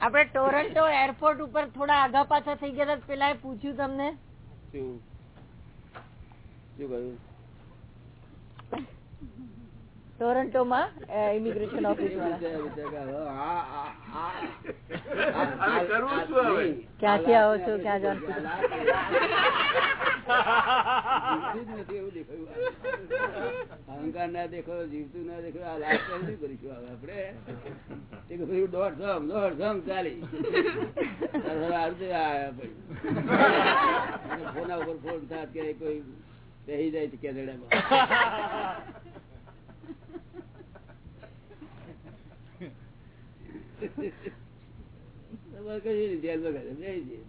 આપણે Toronto airport ઉપર થોડા આગા પાછા થઈ ગયા હતા પેલા પૂછ્યું તમને. શું? શું ટોરન્ટો માં ઇમિગ્રેશન ઓફિસ વાળા. ક્યાંથી આવો છો? ક્યાં જવાનું અહંકાર ના દેખો, જીવતું ના દેખો, આ લાસ્ટ શું કરીશું આપડે દોઢ સમ ચાલી. ફોના ઉપર ફોન થાત કે કોઈ બેસી જાય છે કેનેડામાં તમારે કઈ જેલમાં બેસી જઈએ.